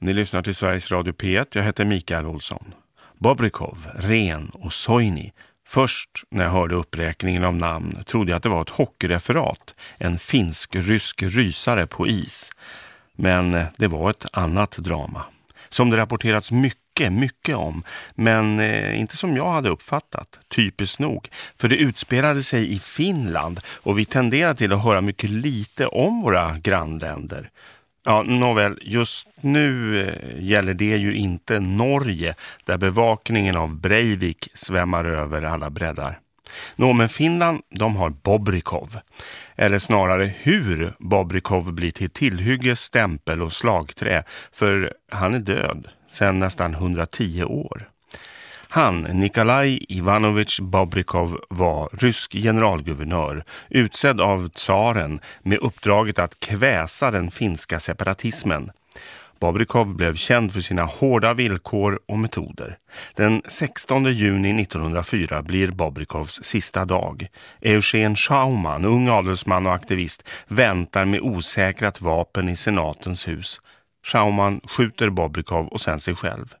Ni lyssnar till Sveriges Radio P1. Jag heter Mikael Olsson. Bobrikov, Ren och Soini. Först när jag hörde uppräkningen av namn trodde jag att det var ett hockeyreferat. En finsk-rysk rysare på is. Men eh, det var ett annat drama. Som det rapporterats mycket, mycket om. Men eh, inte som jag hade uppfattat. Typiskt nog. För det utspelade sig i Finland och vi tenderar till att höra mycket lite om våra grannländer. Ja, nåväl, just nu eh, gäller det ju inte Norge där bevakningen av Breivik svämmar över alla breddar. Nå, men Finland, de har Bobrikov. Eller snarare hur Bobrikov blir till tillhygge, stämpel och slagträ. För han är död sedan nästan 110 år. Han, Nikolaj Ivanovich Bobrikov, var rysk generalguvernör, utsedd av tsaren med uppdraget att kväsa den finska separatismen. Bobrikov blev känd för sina hårda villkor och metoder. Den 16 juni 1904 blir Bobrikovs sista dag. Eugen Schauman, ung adelsman och aktivist, väntar med osäkrat vapen i senatens hus. Schauman skjuter Bobrikov och sen sig själv.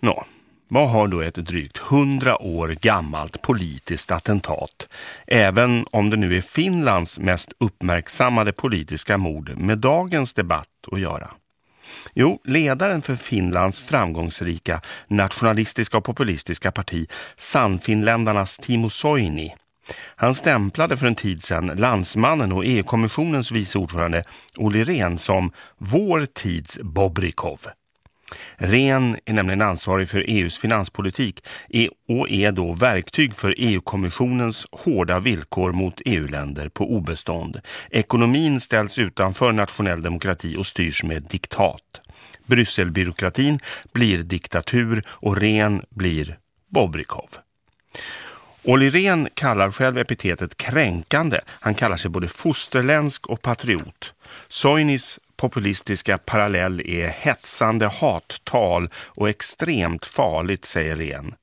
Nå, vad har då ett drygt hundra år gammalt politiskt attentat, även om det nu är Finlands mest uppmärksammade politiska mord med dagens debatt att göra? Jo, ledaren för Finlands framgångsrika nationalistiska och populistiska parti, Sannfinländarnas Timo Soini, han stämplade för en tid sedan landsmannen och EU-kommissionens vice ordförande Olli Rehn som vår tids Bobrikov. Ren är nämligen ansvarig för EUs finanspolitik och är då verktyg för EU-kommissionens hårda villkor mot EU-länder på obestånd. Ekonomin ställs utanför nationell demokrati och styrs med diktat. Brysselbyråkratin blir diktatur och Ren blir Bobrikov. Olli Ren kallar själv epitetet kränkande. Han kallar sig både fosterländsk och patriot. Soinis populistiska parallell är hetsande hattal och extremt farligt, säger Ren.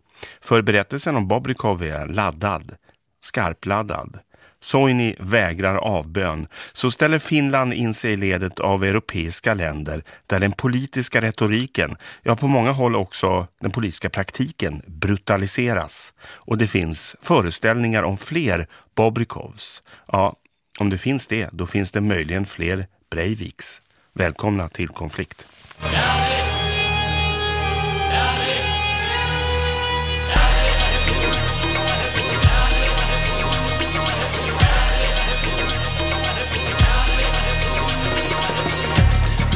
För berättelsen om Bobrikov är laddad, skarpladdad. Soini vägrar avbön, så ställer Finland in sig i ledet av europeiska länder där den politiska retoriken, ja på många håll också den politiska praktiken, brutaliseras. Och det finns föreställningar om fler Bobrikovs. Ja, om det finns det, då finns det möjligen fler Breiviks. Välkomna till konflikt.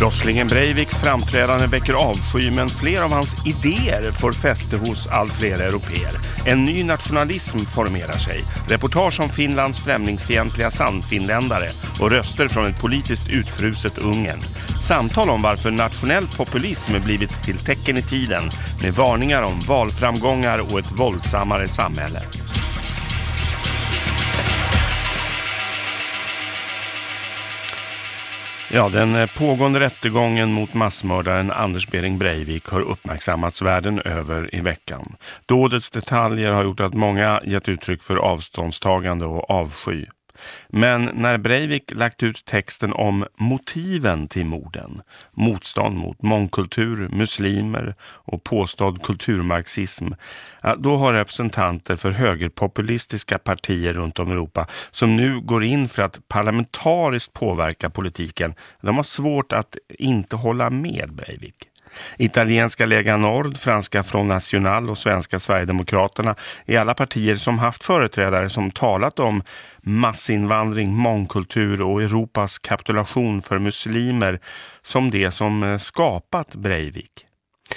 Brottslingen Breiviks framträdande väcker avsky men fler av hans idéer får fäste hos allt fler europeer. En ny nationalism formerar sig. Reportage om Finlands främlingsfientliga sandfinländare och röster från ett politiskt utfruset Ungern. Samtal om varför nationell populism blivit till tecken i tiden med varningar om valframgångar och ett våldsammare samhälle. Ja, den eh, pågående rättegången mot massmördaren Anders Bering Breivik har uppmärksammats världen över i veckan. Dådets detaljer har gjort att många gett uttryck för avståndstagande och avsky. Men när Breivik lagt ut texten om motiven till morden, motstånd mot mångkultur, muslimer och påstådd kulturmarxism, då har representanter för högerpopulistiska partier runt om i Europa som nu går in för att parlamentariskt påverka politiken, de har svårt att inte hålla med Breivik. Italienska Lega Nord, franska Front National och svenska Sverigedemokraterna är alla partier som haft företrädare som talat om massinvandring, mångkultur och Europas kapitulation för muslimer som det som eh, skapat Breivik.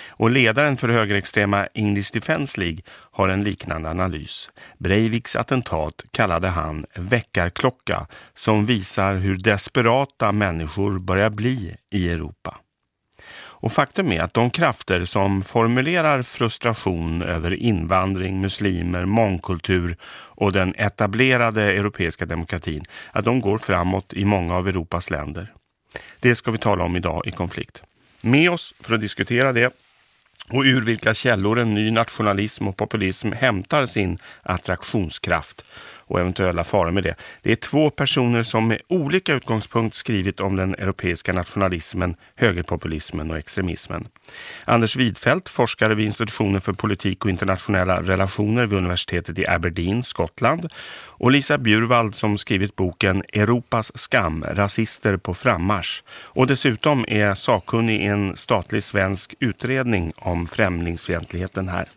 Och ledaren för högerextrema English Defence League har en liknande analys. Breiviks attentat kallade han väckarklocka som visar hur desperata människor börjar bli i Europa. Och faktum är att de krafter som formulerar frustration över invandring, muslimer, mångkultur och den etablerade europeiska demokratin, att de går framåt i många av Europas länder. Det ska vi tala om idag i konflikt. Med oss för att diskutera det och ur vilka källor en ny nationalism och populism hämtar sin attraktionskraft och eventuella faror med det. Det är två personer som med olika utgångspunkt skrivit om den europeiska nationalismen, högerpopulismen och extremismen. Anders Widfält, forskare vid institutionen för politik och internationella relationer vid universitetet i Aberdeen, Skottland och Lisa Bjurvald som skrivit boken Europas skam, rasister på frammarsch och dessutom är sakkunnig i en statlig svensk utredning om främlingsfientligheten här.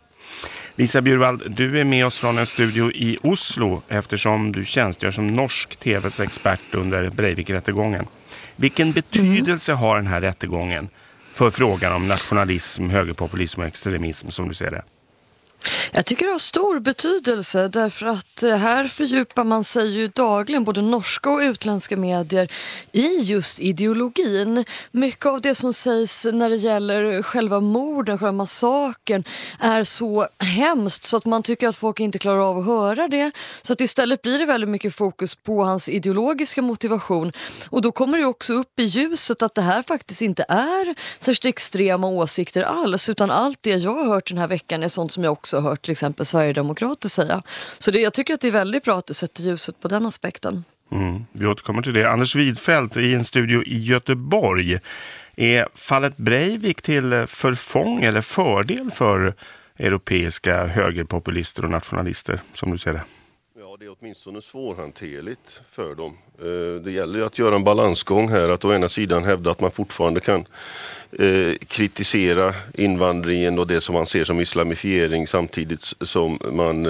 Lisa Bjurvald, du är med oss från en studio i Oslo eftersom du tjänstgör som norsk tvs expert under Breivik-rättegången. Vilken betydelse har den här rättegången för frågan om nationalism, högerpopulism och extremism som du ser det? Jag tycker det har stor betydelse därför att eh, här fördjupar man sig ju dagligen, både norska och utländska medier, i just ideologin. Mycket av det som sägs när det gäller själva morden, själva massakern är så hemskt så att man tycker att folk inte klarar av att höra det. Så att istället blir det väldigt mycket fokus på hans ideologiska motivation. Och då kommer det också upp i ljuset att det här faktiskt inte är särskilt extrema åsikter alls utan allt det jag har hört den här veckan är sånt som jag också också hört till exempel Sverigedemokrater säga. Så det, jag tycker att det är väldigt bra att det sätter ljuset på den aspekten. Mm, vi återkommer till det. Anders Widfält i en studio i Göteborg. Är fallet Breivik till förfång eller fördel för europeiska högerpopulister och nationalister som du ser det? Det är åtminstone svårhanterligt för dem. Eh, det gäller ju att göra en balansgång här, att å ena sidan hävda att man fortfarande kan eh, kritisera invandringen och det som man ser som islamifiering samtidigt som man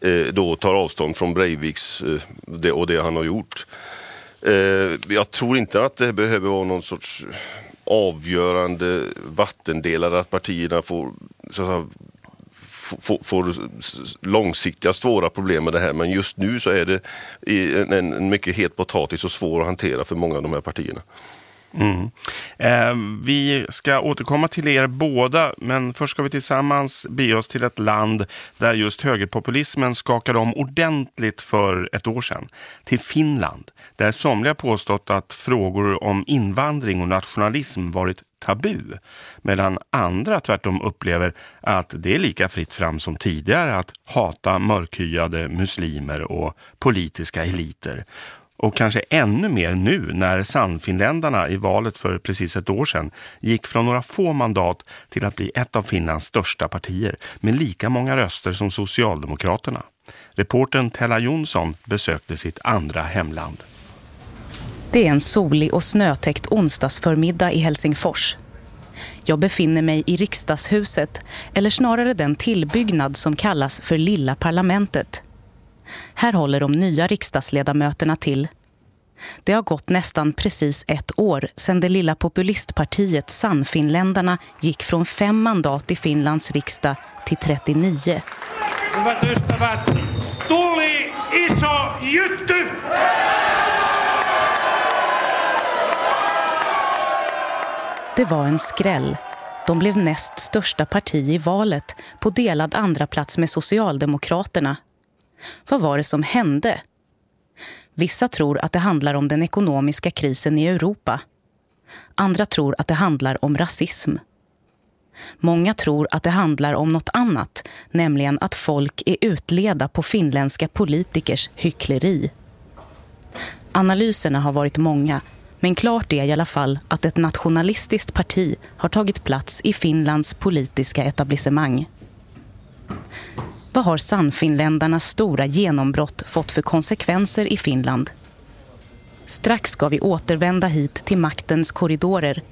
eh, då tar avstånd från Breiviks och det han har gjort. Jag tror inte att det behöver vara någon sorts avgörande vattendelare att partierna får så att får, får långsiktiga svåra problem med det här men just nu så är det en, en mycket het potatis och svår att hantera för många av de här partierna. Mm. Eh, vi ska återkomma till er båda, men först ska vi tillsammans be oss till ett land där just högerpopulismen skakade om ordentligt för ett år sedan. Till Finland, där somliga påstått att frågor om invandring och nationalism varit tabu, medan andra tvärtom upplever att det är lika fritt fram som tidigare att hata mörkhyade muslimer och politiska eliter. Och kanske ännu mer nu när Sannfinländarna i valet för precis ett år sedan gick från några få mandat till att bli ett av Finlands största partier med lika många röster som Socialdemokraterna. Reporten Tella Jonsson besökte sitt andra hemland. Det är en solig och snötäckt onsdagsförmiddag i Helsingfors. Jag befinner mig i riksdagshuset, eller snarare den tillbyggnad som kallas för Lilla parlamentet. Här håller de nya riksdagsledamöterna till. Det har gått nästan precis ett år sedan det lilla populistpartiet Sannfinländarna gick från fem mandat i Finlands riksdag till 39. Hyvät ystävät, tuli iso jytty! Det var en skräll. De blev näst största parti i valet på delad andra plats med Socialdemokraterna vad var det som hände? Vissa tror att det handlar om den ekonomiska krisen i Europa. Andra tror att det handlar om rasism. Många tror att det handlar om något annat, nämligen att folk är utleda på finländska politikers hyckleri. Analyserna har varit många, men klart är i alla fall att ett nationalistiskt parti har tagit plats i Finlands politiska etablissemang. Vad har Sannfinländarnas stora genombrott fått för konsekvenser i Finland? Strax ska vi återvända hit till maktens korridorer.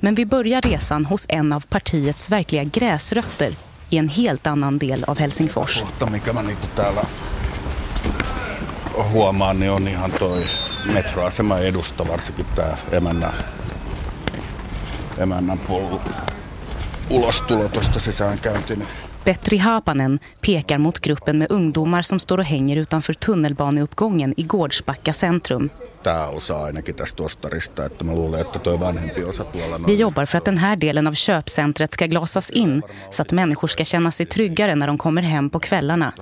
Men vi börjar resan hos en av partiets verkliga gräsrötter i en helt annan del av Helsingfors. mikä mä niinku täällä huomaan, niin on ihan toi metroasema edusta, varsinkin tämä emännän, emännän ulostulo tuosta sisäänkäynti. Petri Hapanen pekar mot gruppen med ungdomar som står och hänger utanför tunnelbaneuppgången i Gårdsbacka centrum. Vi jobbar för att den här delen av köpcentret ska glasas in så att människor ska känna sig tryggare när de kommer hem på kvällarna.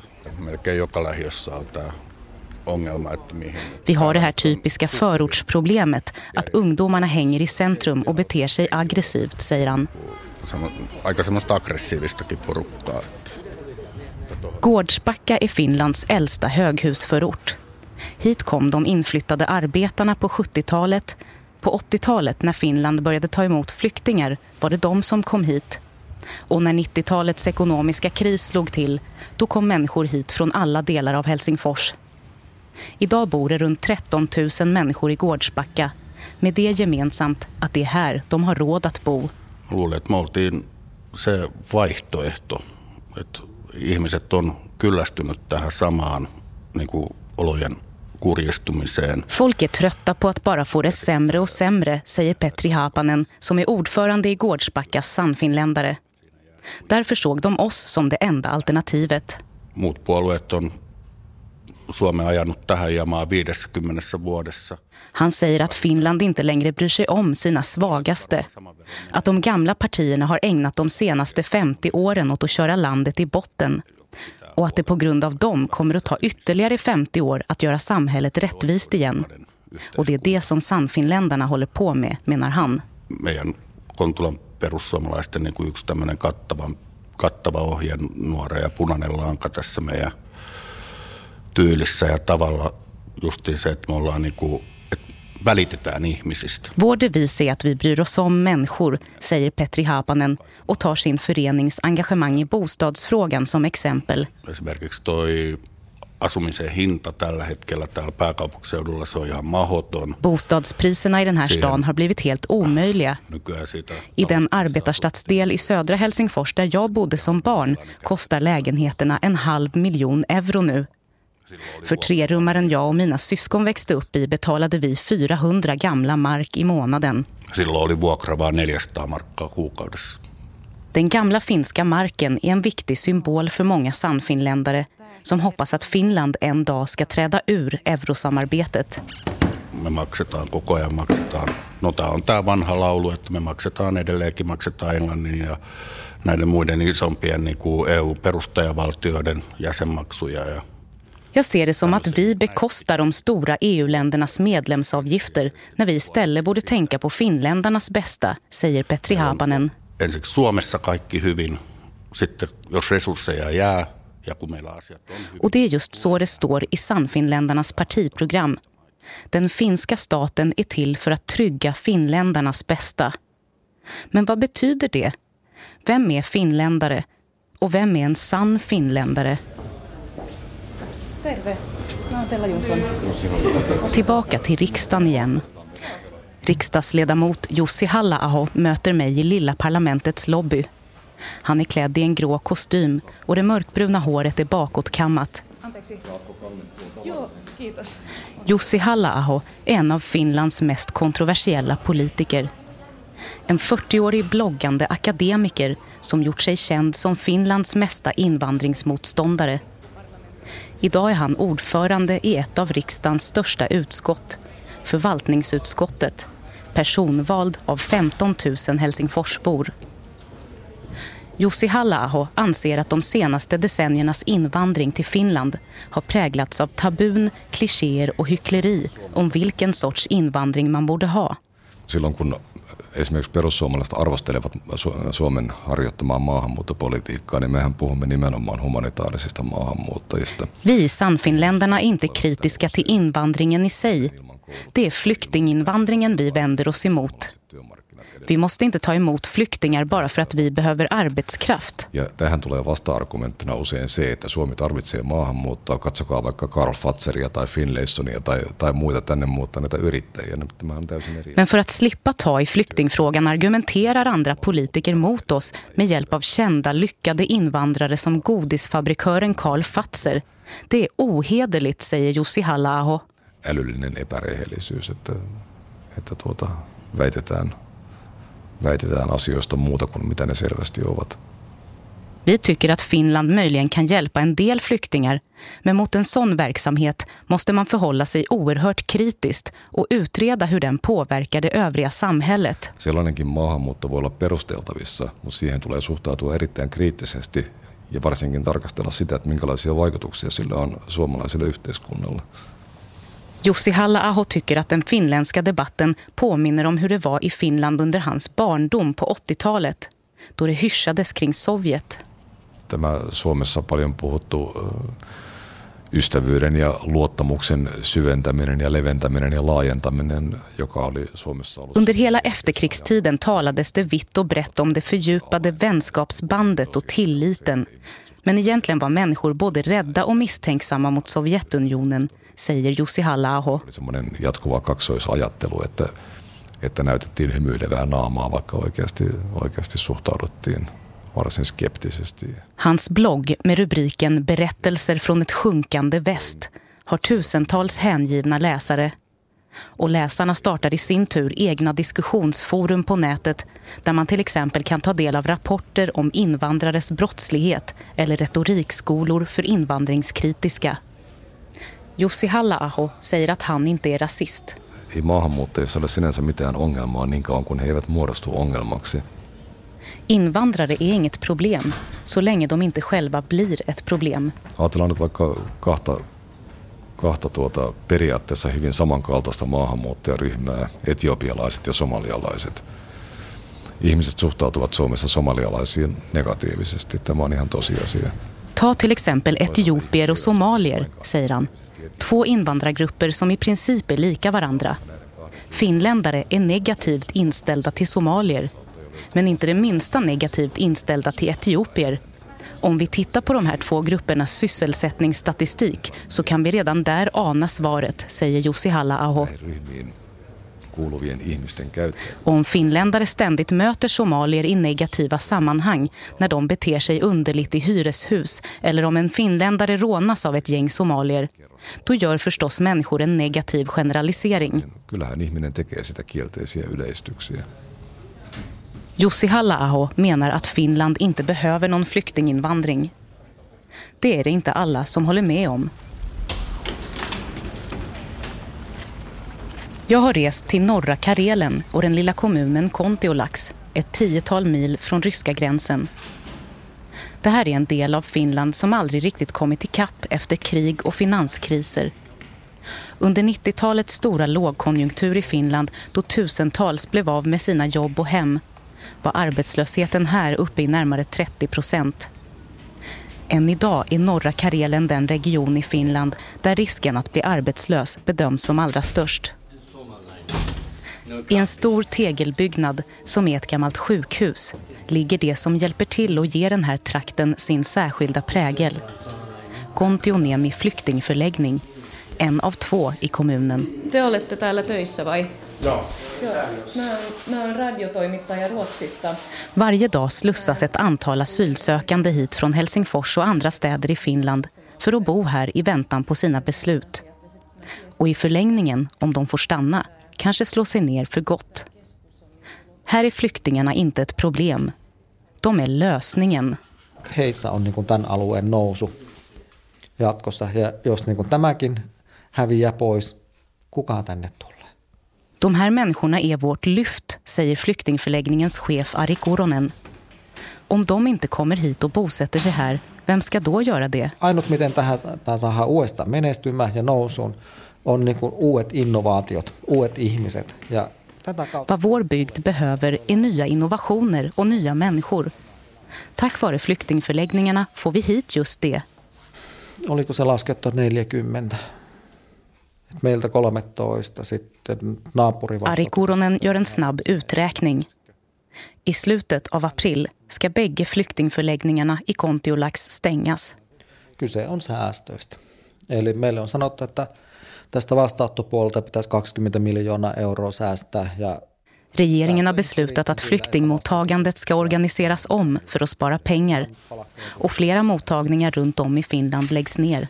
Vi har det här typiska förortsproblemet att ungdomarna hänger i centrum och beter sig aggressivt, säger han aika semmoista aggressiivistakin porukkaa. Gårdsbacka är Finlands äldsta höghusförort. Hit kom de inflyttade arbetarna på 70-talet. På 80-talet när Finland började ta emot flyktingar var det de som kom hit. Och när 90-talets ekonomiska kris slog till, då kom människor hit från alla delar av Helsingfors. Idag bor det runt 13 000 människor i Gårdsbacka med det gemensamt att det är här de har råd att bo. Luulen, että me oltiin se vaihtoehto, että ihmiset on kyllästynyt tähän samaan niin kuin olojen kurjistumiseen. Folk är trötta på att bara få det sämre och sämre, säger Petri Hapanen som är ordförande i Gårdsbackas Sannfinländare. Därför såg de oss som det enda alternativet. Muut puolueet on Suomen ajanut tähän jamaan 50 vuodessa. Han säger att Finland inte längre bryr sig om sina svagaste. Att de gamla partierna har ägnat de senaste 50 åren åt att köra landet i botten. Och att det på grund av dem kommer att ta ytterligare 50 år att göra samhället rättvist igen. Och det är det som Sannfinländarna håller på med, menar han. Meidän Kontulan perussuomalaisten niin kuin yksi tämmöinen kattava, kattava ohjenuora ja punainen lanka tässä meidän tyylissä ja tavalla justiin se, että me ollaan niin kuin, että välitetään ihmisistä. Vår devis är att vi bryr oss om människor, säger Petri Hapanen och tar sin förenings engagemang i bostadsfrågan som exempel. Esimerkiksi toi asumisen hinta tällä hetkellä täällä pääkaupunkiseudulla se on ihan mahdoton. Bostadspriserna i den här stan har blivit helt omöjliga. Siitä I den arbetarstadsdel i södra Helsingfors där jag bodde som barn kostar lägenheterna en halv miljon euro nu. För trerummaren jag och mina syskon växte upp i betalade vi 400 gamla mark i månaden. silloin oli vuokra vaan 400 markkaa kuukaudessa. Den gamla finska marken är en viktig symbol för många sannfinländare som hoppas att Finland en dag ska träda ur eurosamarbetet. Me maksetaan koko ajan maksetaan. No tämä on tämä vanha laulu, että me maksetaan edelleenkin, maksetaan Englannin ja näiden muiden isompien niin kuin EU-perustajavaltioiden jäsenmaksuja ja Jag ser det som att vi bekostar de stora EU-ländernas medlemsavgifter när vi istället borde tänka på finländarnas bästa, säger Petri Hapanen. ensiksi Suomessa kaikki hyvin, sitten jos resursseja jää ja kun meillä asiat on hyvin. Och det är just så det står i Sannfinländarnas partiprogram. Den finska staten är till för att trygga finländarnas bästa. Men vad betyder det? Vem är finländare? Och vem är en sann finländare? Terve. Tillbaka till riksdagen igen. Riksdagsledamot Jussi halla möter mig i lilla parlamentets lobby. Han är klädd i en grå kostym och det mörkbruna håret är bakåtkammat. Jussi halla är en av Finlands mest kontroversiella politiker. En 40-årig bloggande akademiker som gjort sig känd som Finlands mesta invandringsmotståndare. Idag är han ordförande i ett av riksdagens största utskott, förvaltningsutskottet, personvald av 15 000 Helsingforsbor. Jussi halla anser att de senaste decenniernas invandring till Finland har präglats av tabun, klichéer och hyckleri om vilken sorts invandring man borde ha. silloin kun esimerkiksi perussuomalaiset arvostelevat Su- Suomen harjoittamaa maahanmuuttopolitiikkaa, niin mehän puhumme nimenomaan humanitaarisista maahanmuuttajista. Vi Sannfinländarna är inte kritiska till invandringen i sig. Det är flyktinginvandringen vi vänder oss emot. Vi måste inte ta emot flyktingar bara för att vi behöver arbetskraft. Ja tähän tulee vasta-argumenttina usein se, että Suomi tarvitsee maahanmuuttoa. Katsokaa vaikka Karl Fatseria tai Finlaysonia tai, tai muita tänne muuttaneita yrittäjiä. No, Tämä on täysin eri. Men för att slippa ta i flyktingfrågan argumenterar andra politiker mot oss med hjälp av kända lyckade invandrare som godisfabrikören Karl Fatser. Det är ohederligt, säger Jussi halla älyllinen epärehellisyys, että, että tuota, väitetään, väitetään asioista muuta kuin mitä ne selvästi ovat. Vi tycker att Finland möjligen kan hjälpa en del flyktingar, men mot en sån verksamhet måste man förhålla sig oerhört kritiskt och utreda hur den påverkar det övriga samhället. Sellainenkin maahanmuutto voi olla perusteltavissa, mutta siihen tulee suhtautua erittäin kriittisesti ja varsinkin tarkastella sitä, että minkälaisia vaikutuksia sillä on suomalaiselle yhteiskunnalle. Jussi halla tycker att den finländska debatten påminner om hur det var i Finland under hans barndom på 80-talet, då det hyschades kring Sovjet. tämä Suomessa paljon puhuttu ystävyyden ja luottamuksen syventäminen ja leventäminen ja laajentaminen, joka oli Suomessa ollut. Under hela efterkrigstiden talades det vitt och brett om det fördjupade vänskapsbandet och tilliten. Men egentligen var människor både rädda och misstänksamma mot Sovjetunionen, säger Jussi halla Oli semmoinen jatkuva kaksoisajattelu, että, että näytettiin hymyilevää naamaa, vaikka oikeasti, oikeasti suhtauduttiin varsin skeptisesti. Hans blogg med rubriken Berättelser från ett sjunkande väst har tusentals hängivna läsare. Och läsarna startar i sin tur egna diskussionsforum på nätet där man till exempel kan ta del av rapporter om invandrares brottslighet eller retorikskolor för invandringskritiska. Jussi halla säger att han inte är rasist. Ei maahanmuuttajissa ole sinänsä mitään ongelmaa niin kauan kun he eivät muodostu ongelmaksi. Invandrare är inget problem så länge de inte själva blir ett problem. Ajatellaan nyt vaikka kahta, kahta tuota, periaatteessa hyvin samankaltaista maahanmuuttajaryhmää, etiopialaiset ja somalialaiset. Ihmiset suhtautuvat Suomessa somalialaisiin negatiivisesti. Tämä on ihan tosiasia. Ta till exempel etiopier och somalier, säger han. Två invandrargrupper som i princip är lika varandra. Finländare är negativt inställda till somalier men inte det minsta negativt inställda till etiopier. Om vi tittar på de här två gruppernas sysselsättningsstatistik så kan vi redan där ana svaret, säger Jussi Halla-aho. Om finländare ständigt möter somalier i negativa sammanhang när de beter sig underligt i hyreshus eller om en finländare rånas av ett gäng somalier, då gör förstås människor en negativ generalisering. Kyllähän ihminen tekee sitä kielteisiä yleistyksiä. Jussi halla menar att Finland inte behöver någon flyktinginvandring. Det är det inte alla som håller med om. Jag har rest till norra Karelen och den lilla kommunen Kontiolax, ett tiotal mil från ryska gränsen. Det här är en del av Finland som aldrig riktigt kommit ikapp efter krig och finanskriser. Under 90-talets stora lågkonjunktur i Finland då tusentals blev av med sina jobb och hem var arbetslösheten här uppe i närmare 30 procent. Än idag är norra Karelen den region i Finland där risken att bli arbetslös bedöms som allra störst. I en stor tegelbyggnad som är ett gammalt sjukhus ligger det som hjälper till att ge den här trakten sin särskilda prägel. Kontioniemi flyktingförläggning, en av två i kommunen. Te olette täällä töissä vai? Ja. Varje dag slussas ett antal asylsökande hit från Helsingfors och andra städer i Finland för att bo här i väntan på sina beslut. Och i förlängningen, om de får stanna, kanske slå sig ner för gott. Här är flyktingarna inte ett problem. De är lösningen. Heissä on niin tämän alueen nousu jatkossa. Ja jos niin tämäkin häviää pois, kuka tänne tulee? De här människorna är vårt lyft, säger flyktingförläggningens chef Ari Koronen. Om de inte kommer hit och bosätter sig här, vem ska då göra det? Ainut miten tähän, tähän saadaan uudestaan menestymään ja nousuun on niin kuin uudet innovaatiot, uudet ihmiset. Ja tätä kautta... Vad vår bygd behöver är nya innovationer och nya människor. Tack vare flyktingförläggningarna får vi hit just det. Oliko se laskettu 40? Meiltä 13, sitten naapuri Ari Kuronen gör en snabb uträkning. I slutet av april ska bägge flyktingförläggningarna i Kontiolax stängas. Kyse on säästöistä. Eli meille on sanottu, että tästä vastaanottopuolelta pitäisi 20 miljoonaa euroa säästää ja Regeringen har beslutat att flyktingmottagandet ska organiseras om för att spara pengar. Och flera mottagningar runt om i Finland läggs ner.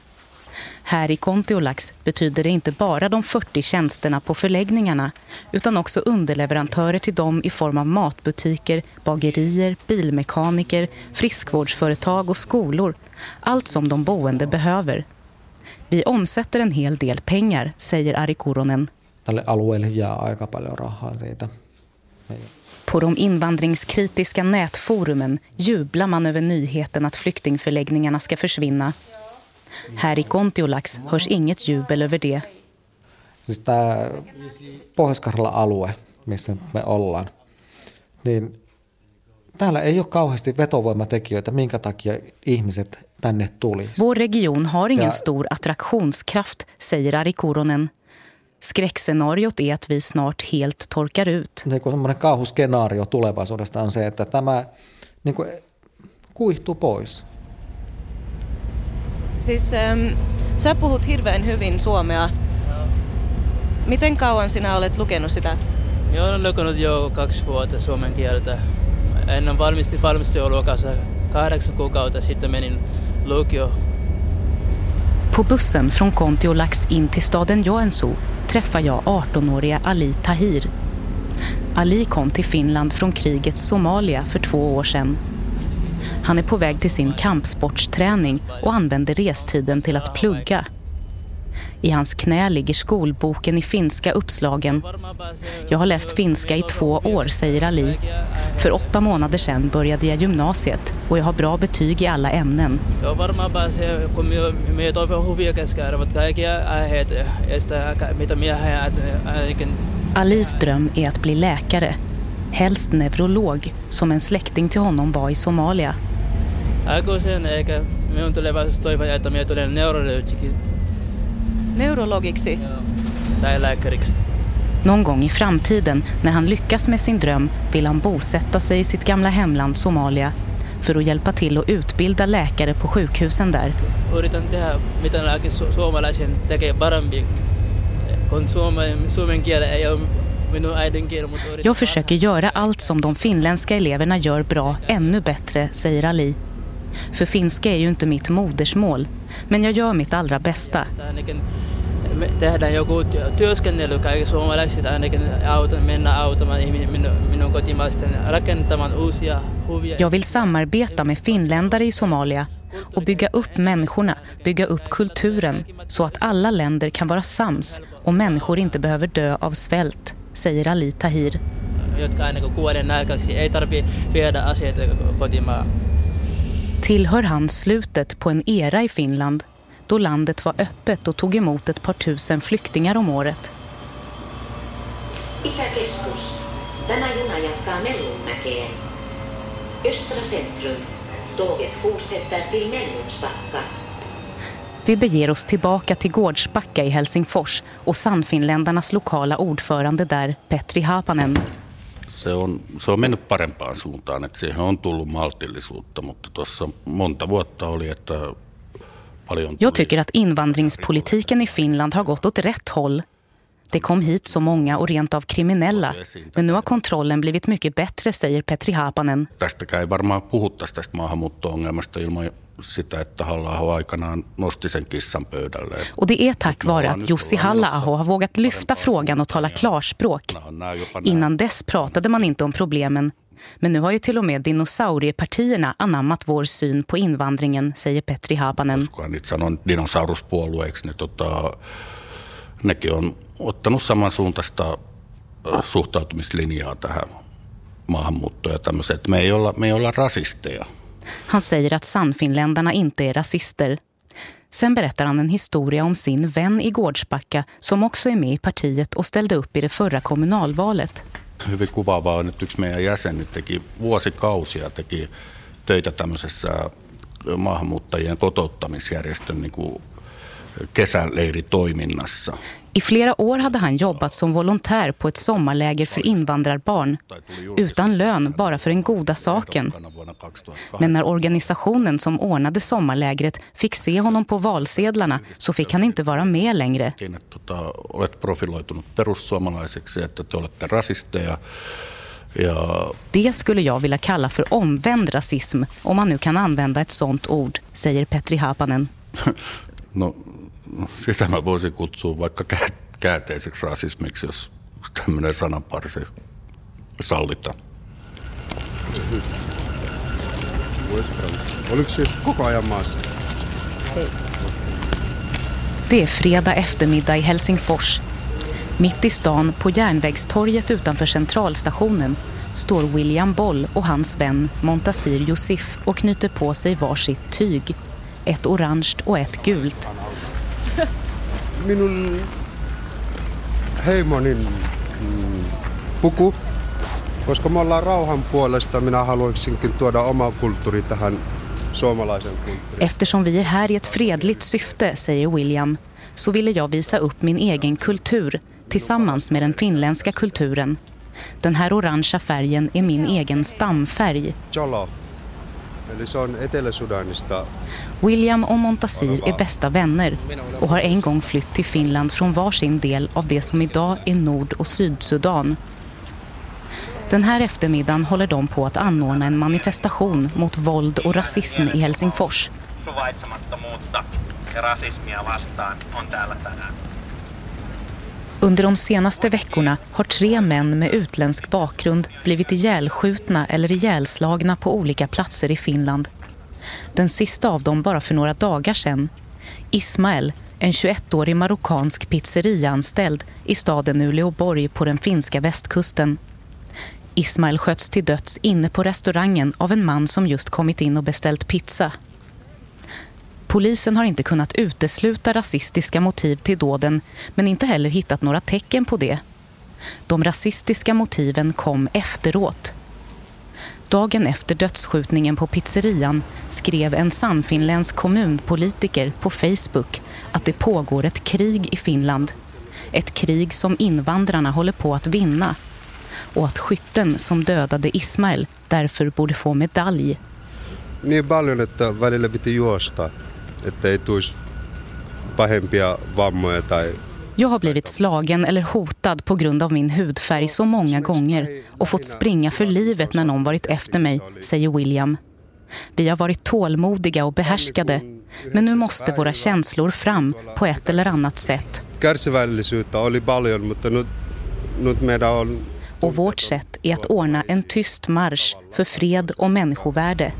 Här i Kontiolax betyder det inte bara de 40 tjänsterna på förläggningarna utan också underleverantörer till dem i form av matbutiker, bagerier, bilmekaniker, friskvårdsföretag och skolor. Allt som de boende behöver. Vi omsätter en hel del pengar, säger Ari Kuronen. På de invandringskritiska nätforumen jublar man över nyheten att flyktingförläggningarna ska försvinna här i Kontiolax hörs inget jubel över det. Siis tämä pohjois alue, missä me ollaan, niin täällä ei ole kauheasti vetovoimatekijöitä, minkä takia ihmiset tänne tulisi. Vår region har ingen ja. stor attraktionskraft, säger Ari Kuronen. Skräckscenariot är att vi snart helt torkar ut. Niin kuin kauhuskenaario tulevaisuudesta on se, että tämä niin kuin, kuihtuu pois. Siis ähm, sä puhut hirveän hyvin suomea. Miten kauan sinä olet lukenut sitä? Jag har lukenut jo kaksi vuotta suomen kieltä. Ennen valmisti valmistuoluokassa äh, kahdeksan kuukautta sitten menin lukio. På bussen från Kontiolax in till staden Joensuu träffar jag 18-åriga Ali Tahir. Ali kom till Finland från krigets Somalia för två år sedan. Han är på väg till sin kampsportsträning och använder restiden till att plugga. I hans knä ligger skolboken i finska uppslagen. Jag har läst finska i två år, säger Ali. För åtta månader sedan började jag gymnasiet och jag har bra betyg i alla ämnen. Alis dröm är att bli läkare, helst neurolog, som en släkting till honom var i Somalia. Aikuisen eikä minun tulevaisuus toivon, että minä tulen neurologiksi Neurologiksi? Nej, läkariksi. Någon gång i framtiden, när han lyckas med sin dröm, vill han bosätta sig i sitt gamla hemland Somalia för att hjälpa till att utbilda läkare på sjukhusen där. Yritän tehdä, mitä lääke suomalaisen tekee parempi, kun suomen, suomen kieli ei ole jag försöker göra allt som de finländska eleverna gör bra ännu bättre, säger Ali. För finska är ju inte mitt modersmål, men jag gör mitt allra bästa. Tehdään joku työskennely kaikki suomalaiset ainakin auta, mennä auttamaan minun, minun kotimaisten rakentamaan uusia huvia. Jag vill samarbeta med finländare i Somalia och bygga upp människorna, bygga upp kulturen så att alla länder kan vara sams och människor inte behöver dö av svält, säger Ali Tahir. Jotka aina kuolen aikaksi ei tarvitse viedä aseita kotimaan. Tillhör han slutet på en era i Finland då landet var öppet och tog emot ett par tusen flyktingar om året. Itäkeskus. Tämä juna jatkaa Mellunmäkeen. Östra centrum. Tåget fortsätter till Mellunspacka. Vi beger oss tillbaka till Gårdsbacka i Helsingfors och Sannfinländarnas lokala ordförande där, Petri Hapanen. Se on, se on mennyt parempaan suuntaan, että siihen on tullut maltillisuutta, mutta tuossa monta vuotta oli, että Jag tycker att invandringspolitiken i Finland har gått åt rätt håll. Det kom hit så många och rent av kriminella. Men nu har kontrollen blivit mycket bättre, säger Petri Haapanen. Tästäkään ei varmaan puhuttaisi tästä maahanmuutto-ongelmasta ilman sitä, että halla aikanaan nosti sen kissan pöydälle. Och det är tack vare att Jussi halla har vågat lyfta frågan och tala klarspråk. Innan dess pratade man inte om problemen. Men nu har ju till och med dinosauriepartierna anammat vår syn på invandringen, säger Petri Haapanen. Niitä sanon dinosauruspuolueeksi, niin tota, nekin on ottanut samansuuntaista suhtautumislinjaa tähän maahanmuuttoon ja tämmöiseen, me ei olla, me ei olla rasisteja. Han säger att Sannfinländarna inte är rasister. Sen berättar han en historia om sin vän i Gårdsbacka som också är med i partiet och ställde upp i det förra kommunalvalet. Hyvin kuvaavaa on, että yksi meidän jäsen teki vuosikausia teki töitä tämmöisessä maahanmuuttajien kotouttamisjärjestön niin kuin kesäleiritoiminnassa. I flera år hade han jobbat som volontär på ett sommarläger för invandrarbarn. Utan lön, bara för den goda saken. Men när organisationen som ordnade sommarlägret fick se honom på valsedlarna så fick han inte vara med längre. Det skulle jag vilja kalla för omvänd rasism, om man nu kan använda ett sånt ord, säger Petri Hapanen. no, sitä mä voisin kutsua vaikka käänteiseksi rasismiksi, jos tämmöinen sananparsi sallitaan. Oliko siis koko ajan maassa? Det är fredag eftermiddag i Helsingfors. Mitt i stan, på järnvägstorget utanför centralstationen, står William Boll och hans vän Montasir Josif och knyter på sig varsitt tyg. Ett orange och ett gult. minun heimonin mm, puku Koska me ollaan rauhan puolesta, minä haluaisinkin tuoda oma kulttuuri tähän suomalaisen kulttuuriin. Eftersom vi är här i ett fredligt syfte, säger William, så ville jag visa upp min egen kultur tillsammans med den finländska kulturen. Den här orangea färgen är min egen stamfärg. Cholo. Eli se on Etelä-Sudanista. William och Montasir är bästa vänner och har en gång flytt till Finland från varsin del av det som idag är Nord- och Sydsudan. Den här eftermiddagen håller de på att anordna en manifestation mot våld och rasism i Helsingfors. suvaitsemattomuutta ja rasismia vastaan on täällä tänään. Under de senaste veckorna har tre män med utländsk bakgrund blivit ihjälskjutna eller ihjälslagna på olika platser i Finland. Den sista av dem bara för några dagar sedan. Ismael, en 21-årig marockansk pizzeriaanställd i staden Uleåborg på den finska västkusten. Ismael sköts till döds inne på restaurangen av en man som just kommit in och beställt pizza. Polisen har inte kunnat utesluta rasistiska motiv till dåden men inte heller hittat några tecken på det. De rasistiska motiven kom efteråt. Dagen efter dödsskjutningen på pizzerian skrev en sannfinländsk kommunpolitiker på Facebook att det pågår ett krig i Finland. Ett krig som invandrarna håller på att vinna. Och att skytten som dödade Ismail därför borde få medalj. Niin paljon, että välillä piti juosta, että ei tulisi pahempia vammoja tai Jag har blivit slagen eller hotad på grund av min hudfärg så många gånger och fått springa för livet när någon varit efter mig, säger William. Vi har varit tålmodiga och behärskade, men nu måste våra känslor fram på ett eller annat sätt. Och vårt sätt är att ordna en tyst marsch för fred och människovärde.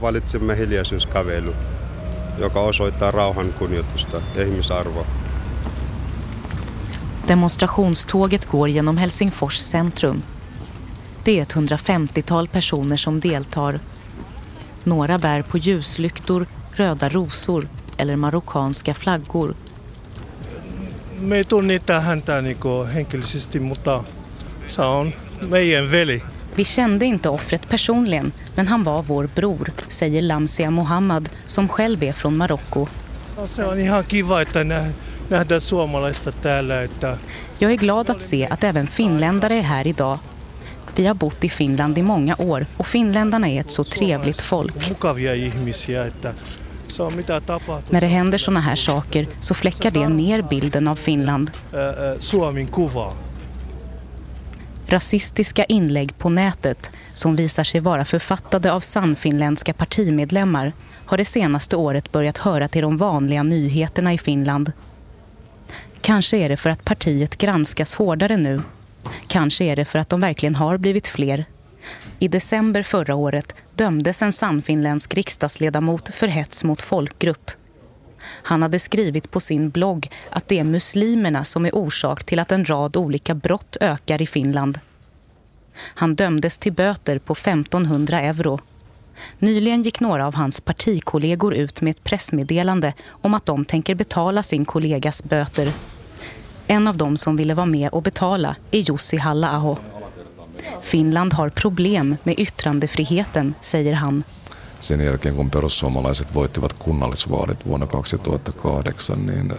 Joka osoittaa rauhan kunnioitusta ja ihmisarvoa. Demonstrationståget går genom Helsingfors centrum. Det är ett 150-tal personer som deltar. Några bär på ljuslyktor, röda rosor eller marockanska flaggor. Me ei tunne häntä niinku henkilöisesti, mutta se on meidän veli. Vi kände inte offret personligen, men han var vår bror, säger Lamsia Mohammad som själv är från Marocko. No, se on ihan kiva, että nä- nähdään suomalaista täällä. Että Jag är glad att se att även finländare är här idag. Vi har bott i Finland i många år och finländarna är ett så trevligt folk. När det händer såna här saker så fläckar det ner bilden av Finland. Suomen kuva. Rasistiska inlägg på nätet som visar sig vara författade av sannfinländska partimedlemmar har det senaste året börjat höra till de vanliga nyheterna i Finland. Kanske är det för att partiet granskas hårdare nu. Kanske är det för att de verkligen har blivit fler. I december förra året dömdes en sannfinländsk riksdagsledamot för hets mot folkgrupp. Han hade skrivit på sin blogg att det är muslimerna som är orsak till att en rad olika brott ökar i Finland. Han dömdes till böter på 1500 euro. Nyligen gick några av hans partikollegor ut med ett pressmeddelande om att de tänker betala sin kollegas böter. En av dem som ville vara med och betala är Jussi Halla-aho. Finland har problem med yttrandefriheten, säger han. Sen jälkeen, kun perussuomalaiset voittivat kunnallisvaalit vuonna 2008, niin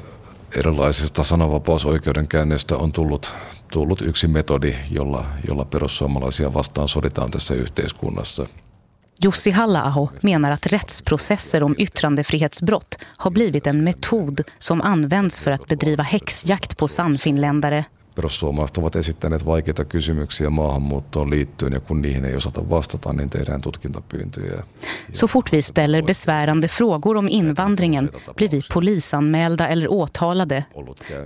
erilaisista sananvapausoikeudenkäynneistä on tullut, tullut yksi metodi, jolla, jolla perussuomalaisia vastaan soditaan tässä yhteiskunnassa. Jussi Halla-aho menar att rättsprocesser om yttrandefrihetsbrott har blivit en metod som används för att bedriva häxjakt på sannfinländare. Perussuomalaiset ovat esittäneet vaikeita kysymyksiä maahanmuuttoon liittyen ja kun niihin ei osata vastata, niin tehdään tutkintapyyntöjä. Så fort vi ställer besvärande frågor om invandringen blir vi polisanmälda eller åtalade.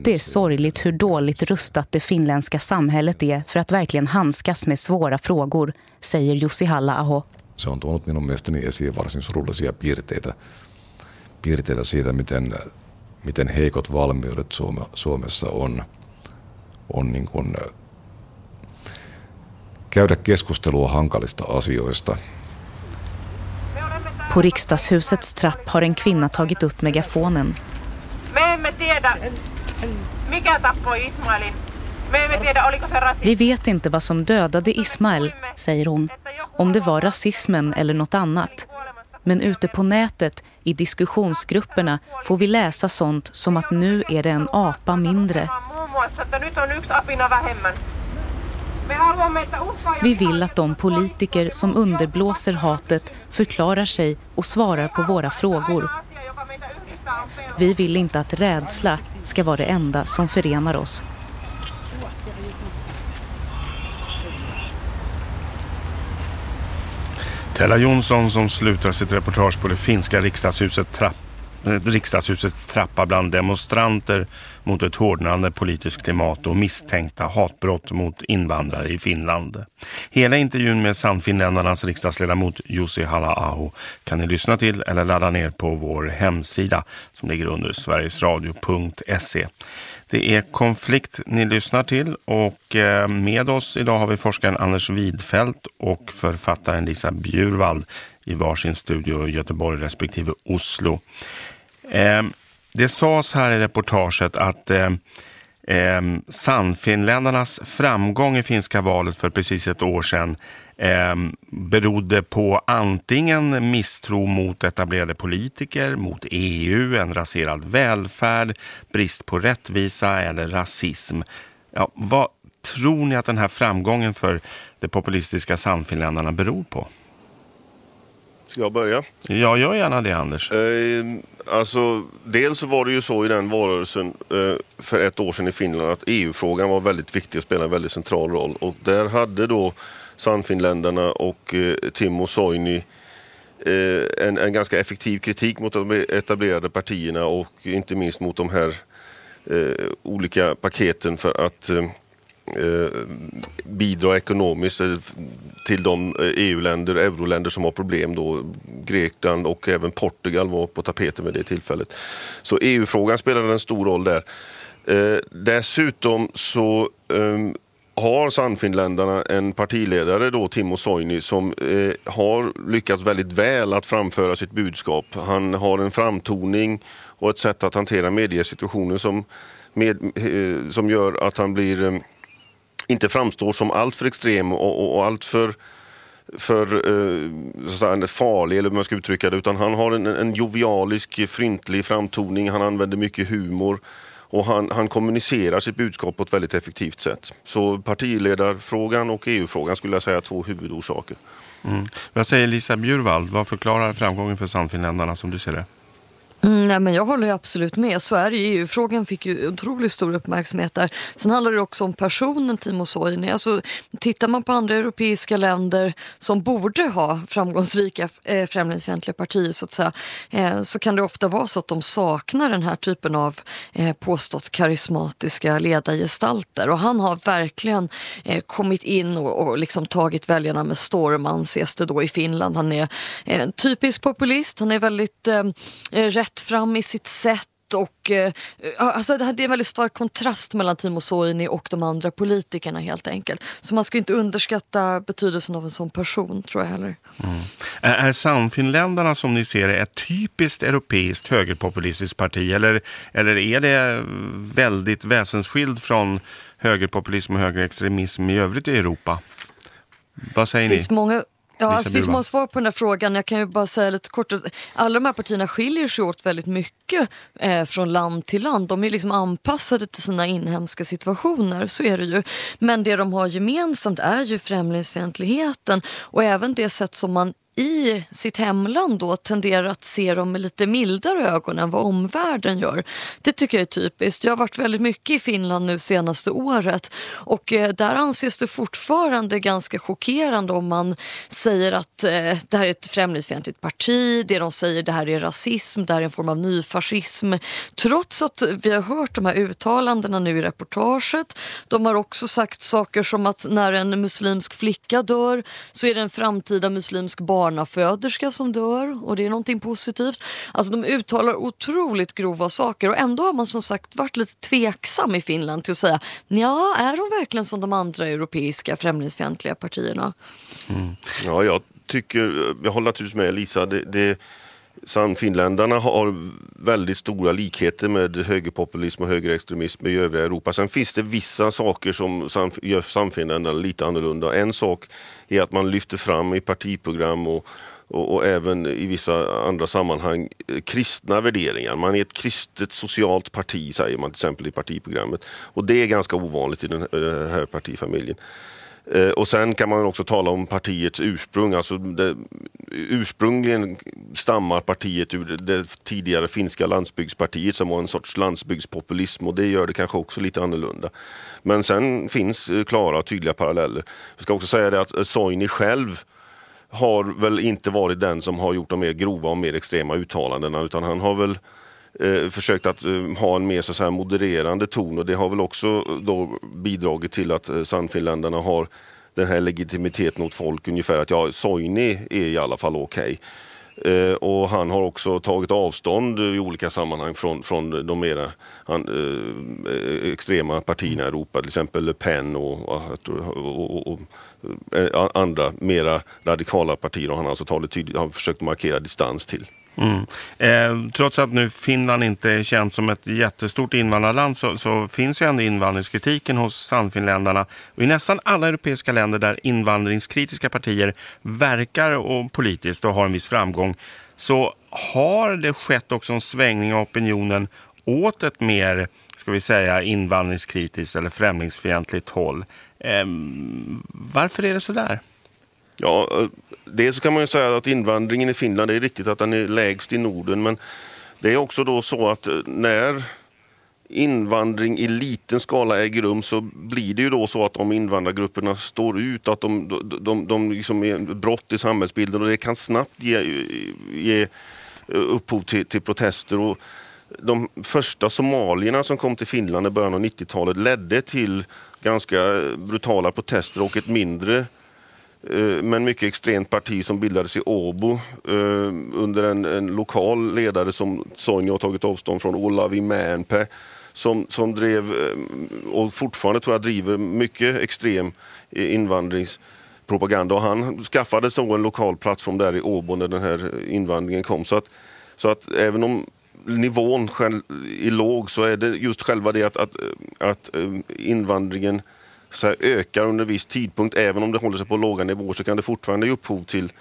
Det är sorgligt hur dåligt rustat det finländska samhället är för att verkligen handskas med svåra frågor, säger Jussi Halla-aho. Se on tuonut minun mielestäni esiin varsin surullisia piirteitä, piirteitä siitä, miten, miten heikot valmiudet Suome, Suomessa on, on niin kuin käydä keskustelua hankalista asioista. På riksdagshusets trapp har en kvinna tagit upp megafonen. Me emme tiedä, mikä tappoi Ismailin, Vi vet inte vad som dödade Ismail, säger hon. Om det var rasismen eller något annat. Men ute på nätet, i diskussionsgrupperna, får vi läsa sånt som att nu är det en apa mindre. Vi vill att de politiker som underblåser hatet förklarar sig och svarar på våra frågor. Vi vill inte att rädsla ska vara det enda som förenar oss. Tella Jonsson som slutar sitt reportage på det finska riksdagshuset trapp riksdagshusets trappa bland demonstranter mot ett hårdnande politiskt klimat och misstänkta hatbrott mot invandrare i Finland. Hela intervjun med Sannfinländarnas riksdagsledamot Jussi Halla-aho kan ni lyssna till eller ladda ner på vår hemsida som ligger under sverigesradio.se. Det är konflikt ni lyssnar till och eh, med oss idag har vi forskaren Anders Widfält och författaren Lisa Bjurvald i varsin studio i Göteborg respektive Oslo. Eh, det sades här i reportaget att eh, eh, Sannfinländarnas framgång i finska valet för precis ett år sedan eh, berodde på antingen misstro mot etablerade politiker, mot EU, en raserad välfärd, brist på rättvisa eller rasism. Ja, vad tror ni att den här framgången för de populistiska Sannfinländarna beror på? Ska jag börja? Ja, gör gärna det Anders. Eh, alltså, dels så var det ju så i den valrörelsen eh, för ett år sedan i Finland att EU-frågan var väldigt viktig och spelade en väldigt central roll. Och där hade då Sannfinländarna och eh, Timo Soini eh, en, en ganska effektiv kritik mot de etablerade partierna och inte minst mot de här eh, olika paketen för att eh, Eh, bidra ekonomiskt eh, till de eh, EU-länder, euroländer som har problem då. Grekland och även Portugal var på tapeten vid det tillfället. Så EU-frågan spelade en stor roll där. dessutom så ehm, har Sannfinländarna en partiledare då, Timo Soini, som eh, har lyckats väldigt väl att framföra sitt budskap. Han har en framtoning och ett sätt att hantera mediesituationen som, med, eh, som gör att han blir eh, inte framstår som alltför extrem och, och, och alltför för eh, farlig, eller hur man ska uttrycka det, utan han har en, en jovialisk, fryntlig framtoning, han använder mycket humor och han, han kommunicerar sitt budskap på ett väldigt effektivt sätt. Så partiledarfrågan och EU-frågan skulle jag säga är två huvudorsaker. Mm. Vad säger Lisa Bjurvald? Vad förklarar framgången för Sannfinländarna som du ser det? Mm, nej, men jag håller absolut med. Så är det EU-frågan fick ju otroligt stor uppmärksamhet där. Sen handlar det också om personen Timo Soini. Alltså, tittar man på andra europeiska länder som borde ha framgångsrika eh, främlingsfientliga partier så att säga, eh, så kan det ofta vara så att de saknar den här typen av eh, påstått karismatiska ledargestalter. Och han har verkligen eh, kommit in och, och liksom tagit väljarna med storm anses det då i Finland. Han är eh, typisk populist, han är väldigt eh, eh rätt fram i sitt sätt och eh, alltså det är en väldigt stark kontrast mellan Timo Soini och de andra politikerna helt enkelt. Så man ska inte underskatta betydelsen av en sån person tror jag heller. Mm. Är Sannfinländarna som ni ser det ett typiskt europeiskt högerpopulistiskt parti eller, eller är det väldigt väsensskild från högerpopulism och högerextremism i övrigt i Europa? Vad säger ni? Ja, det finns många svar på den här frågan. Jag kan ju bara säga lite kort alla de här partierna skiljer sig åt väldigt mycket eh, från land till land. De är liksom anpassade till sina inhemska situationer, så är det ju. Men det de har gemensamt är ju främlingsfientligheten och även det sätt som man i sitt hemland då tenderar att se dem med lite mildare ögon än vad omvärlden gör. Det tycker jag är typiskt. Jag har varit väldigt mycket i Finland nu senaste året och eh, där anses det fortfarande ganska chockerande om man säger att eh, det här är ett främlingsfientligt parti, det de säger det här är rasism, det här är en form av nyfascism. Trots att vi har hört de här uttalandena nu i reportaget. De har också sagt saker som att när en muslimsk flicka dör så är det en framtida muslimsk barn barnaföderska som dör och det är någonting positivt. Alltså de uttalar otroligt grova saker och ändå har man som sagt varit lite tveksam i Finland till att säga ja, är de verkligen som de andra europeiska främlingsfientliga partierna? Mm. Ja, jag tycker, jag håller naturligtvis med Lisa. Det, det Sannfinländarna har väldigt stora likheter med högerpopulism och högerextremism i övriga Europa. Sen finns det vissa saker som gör Sannfinländarna lite annorlunda. En sak är att man lyfter fram i partiprogram och, och, och, även i vissa andra sammanhang eh, kristna värderingar. Man är ett kristet socialt parti säger man till exempel i partiprogrammet. Och det är ganska ovanligt i den eh, här partifamiljen. Eh, och sen kan man också tala om partiets ursprung. Alltså det, ursprungligen stammar partiet ur det tidigare finska landsbygdspartiet som var en sorts landsbygdspopulism och det gör det kanske också lite annorlunda. Men sen finns eh, klara och tydliga paralleller. Jag ska också säga det att eh, Soini själv har väl inte varit den som har gjort de mer grova och mer extrema uttalandena utan han har väl eh, försökt att eh, ha en mer så att modererande ton och det har väl också eh, då bidragit till att eh, Sannfinländarna har den här legitimiteten åt folk ungefär att ja, Soini är i alla fall okej. Okay. Eh, och han har också tagit avstånd i olika sammanhang från, från de mera han, eh, extrema partierna i Europa, till exempel Le Pen och, och, och, och eh, andra mera radikala partier. Och han har alltså tagit tydligt, har försökt markera distans till. Mm. Eh, trots att nu Finland inte är känt som ett jättestort invandrarland så, så finns ju ändå invandringskritiken hos Sannfinländarna. Och I nästan alla europeiska länder där invandringskritiska partier verkar och politiskt och har en viss framgång så har det skett också en svängning av opinionen åt ett mer ska vi säga invandringskritiskt eller främlingsfientligt håll. Eh, varför är det så där? Ja, eh, dels kan man ju säga att invandringen i Finland, det är riktigt att den är lägst i Norden, men det är också då så att eh, när invandring i liten skala äger rum så blir det ju då så att de invandrargrupperna står ut, att de, de, de, de liksom är brott i samhällsbilden och det kan snabbt ge, ge eh, upphov till, till protester. Och de första somalierna som kom till Finland i början av 90-talet ledde till ganska brutala protester och ett mindre Eh, Eh, men mycket extremt parti som bildades i Åbo eh, under en, en, lokal ledare som Sonja har tagit avstånd från, Olavi Mäenpä, som, som drev eh, och fortfarande tror jag driver mycket extrem eh, invandringspropaganda. Och han skaffade så en lokal plattform där i Åbo när den här invandringen kom. Så att, så att även om nivån är låg så är det just själva det att, att, att invandringen så här, ökar under viss tidpunkt, även om det håller sig på låga nivåer, så kan det fortfarande ge upphov till,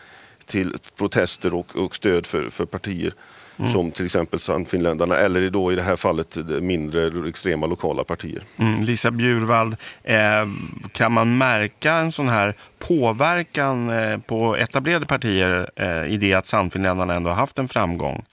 till protester och, och stöd för, för partier. Mm. Som till exempel Sannfinländarna eller då i det här fallet mindre extrema lokala partier. Mm. Lisa Bjurvald, eh, kan man märka en sån här påverkan eh, på etablerade partier eh, i det att Sannfinländarna ändå har haft en framgång?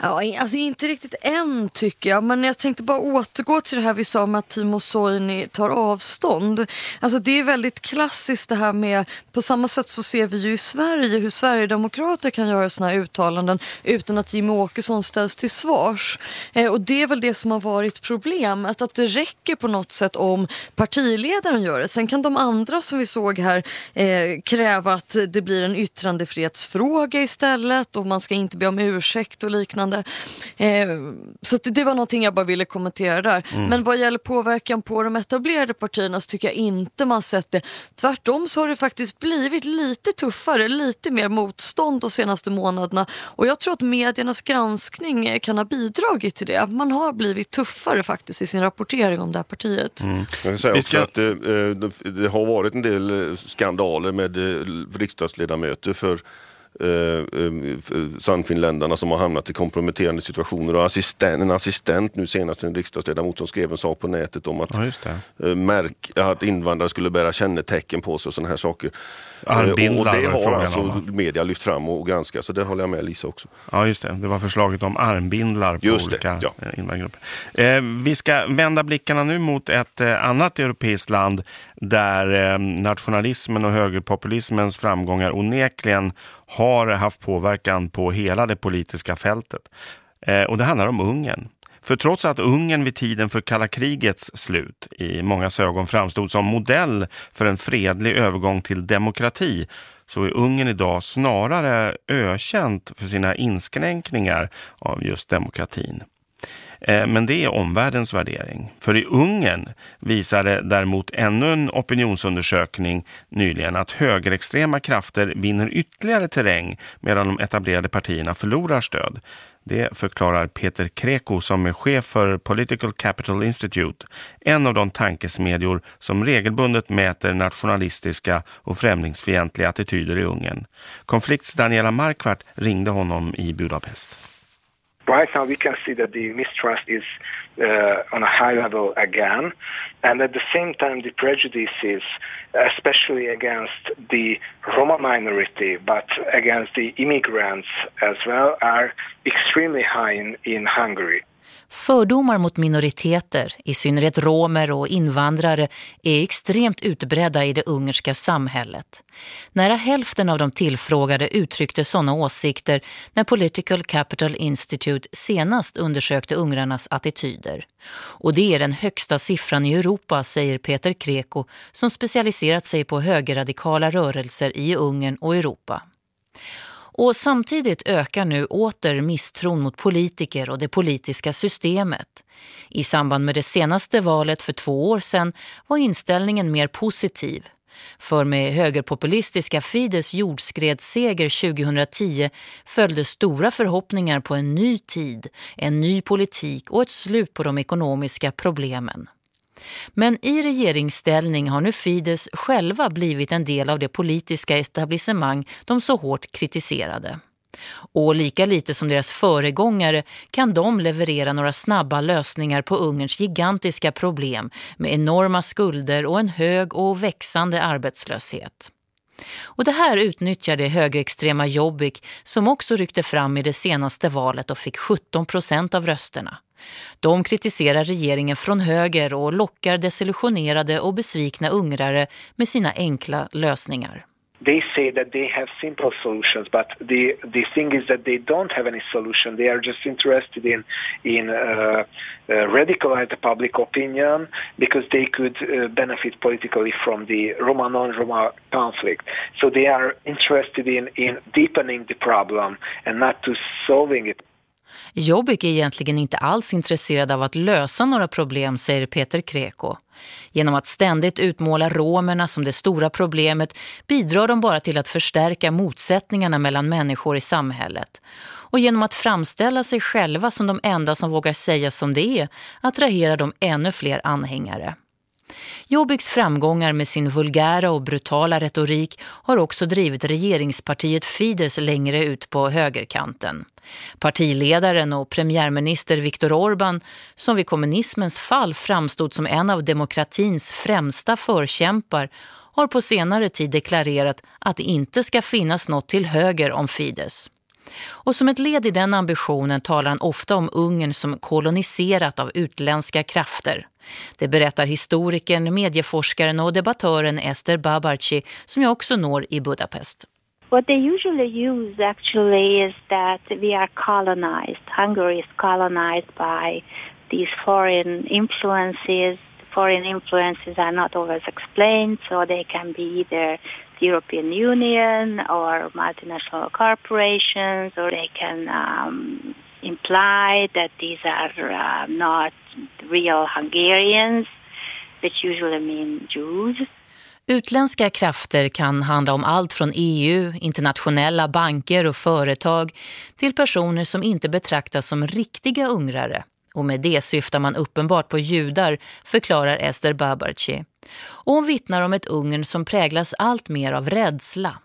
Ja, alltså inte riktigt än tycker jag, men jag tänkte bara återgå till det här vi sa om att Timo Soini tar avstånd. Alltså det är väldigt klassiskt det här med, på samma sätt så ser vi ju i Sverige hur Sverigedemokrater kan göra såna här uttalanden utan att Jimmie Åkesson ställs till svars. Eh, och det är väl det som har varit problemet, att det räcker på något sätt om partiledaren gör det. Sen kan de andra som vi såg här eh, kräva att det blir en yttrandefrihetsfråga istället och man ska inte be om ursäkt och liknande liknande. Eh, så det var någonting jag bara ville kommentera där. Mm. Men vad gäller påverkan på de etablerade partierna så tycker jag inte man sett det. Tvärtom så har det faktiskt blivit lite tuffare, lite mer motstånd de senaste månaderna. Och jag tror att mediernas granskning eh, kan ha bidragit till det. Man har blivit tuffare faktiskt i sin rapportering om det här partiet. Mm. Jag kan säga också att det, eh, det, har varit en del skandaler med riksdagsledamöter för eh, eh Sannfinländarna som har hamnat i komprometterande situationer. Och assistent, en assistent nu senast en riksdagsledamot som skrev en sak på nätet om att, ja, eh, märk, att invandrare skulle bära kännetecken på sig och sådana här saker. Armbindlar, och det har alltså om. media lyft fram och granskat, så det håller jag med Lisa också. Ja, just det. Det var förslaget om armbindlar på just olika ja. Eh, invandrargrupper. Eh, vi ska vända blickarna nu mot ett eh, annat europeiskt land där eh, nationalismen och högerpopulismens framgångar onekligen har haft påverkan på hela det politiska fältet. Eh, och det handlar om Ungern. För trots att Ungern vid tiden för kalla krigets slut i många ögon framstod som modell för en fredlig övergång till demokrati så är Ungern idag snarare ökänt för sina inskränkningar av just demokratin. Eh, men det är omvärldens värdering. För i Ungern visade däremot ännu en opinionsundersökning nyligen att högerextrema krafter vinner ytterligare terräng medan de etablerade partierna förlorar stöd. Det förklarar Peter Kreko som är chef för Political Capital Institute, en av de tankesmedjor som regelbundet mäter nationalistiska och främlingsfientliga attityder i Ungern. Konflikts Daniela Markvart ringde honom i Budapest. Right now we can see that the mistrust is uh, on a high level again, and at the same time the prejudices, especially against the Roma minority, but against the immigrants as well, are extremely high in, in Hungary. Fördomar mot minoriteter, i synnerhet romer och invandrare, är extremt utbredda i det ungerska samhället. Nära hälften av de tillfrågade uttryckte sådana åsikter när Political Capital Institute senast undersökte ungrarnas attityder. Och det är den högsta siffran i Europa, säger Peter Kreko som specialiserat sig på högerradikala rörelser i Ungern och Europa. Och samtidigt ökar nu åter misstron mot politiker och det politiska systemet. I samband med det senaste valet för två år sedan var inställningen mer positiv. För med högerpopulistiska Fides jordskredsseger 2010 följde stora förhoppningar på en ny tid, en ny politik och ett slut på de ekonomiska problemen. Men i regeringsställning har nu Fides själva blivit en del av det politiska etablissemang de så hårt kritiserade. Och lika lite som deras föregångare kan de leverera några snabba lösningar på Ungerns gigantiska problem med enorma skulder och en hög och växande arbetslöshet. Och det här utnyttjade högerextrema Jobbik som också ryckte fram i det senaste valet och fick 17 procent av rösterna. De kritiserar regeringen från höger och lockar desillusionerade och besvikna ungrare med sina enkla lösningar. They say that they have simple solutions, but the the thing is that they don't have any solution. They are just interested in in uh, uh, radicalize the public opinion because they could uh, benefit politically from the Roma non-Roma conflict. So they are interested in in deepening the problem and not to solving it. Jobbik är egentligen inte alls intresserad av att lösa några problem, säger Peter Kreko. Genom att ständigt utmåla romerna som det stora problemet bidrar de bara till att förstärka motsättningarna mellan människor i samhället. Och genom att framställa sig själva som de enda som vågar säga som det är attraherar de ännu fler anhängare. Jobbiks framgångar med sin vulgära och brutala retorik har också drivit regeringspartiet Fides längre ut på högerkanten. Partiledaren och premiärminister Viktor Orban, som vid kommunismens fall framstod som en av demokratins främsta förkämpar, har på senare tid deklarerat att det inte ska finnas något till höger om Fides. Och som ett led i den ambitionen talar han ofta om Ungern som koloniserat av utländska krafter. Det berättar historikern, medieforskaren och debattören Esther Babarci som jag också når i Budapest. What they usually use actually is that we are colonized. Hungary is colonized by these foreign influences. Foreign influences are not always explained, so they can be either European Union or multinational corporations, or they can um, imply that these are uh, not real Hungarians, which usually mean Jews. Utländska krafter kan handla om allt från EU, internationella banker och företag till personer som inte betraktas som riktiga ungrare. Och med det syftar man uppenbart på judar, förklarar Esther Babarci. Och hon vittnar om ett Ungern som präglas allt mer av rädsla.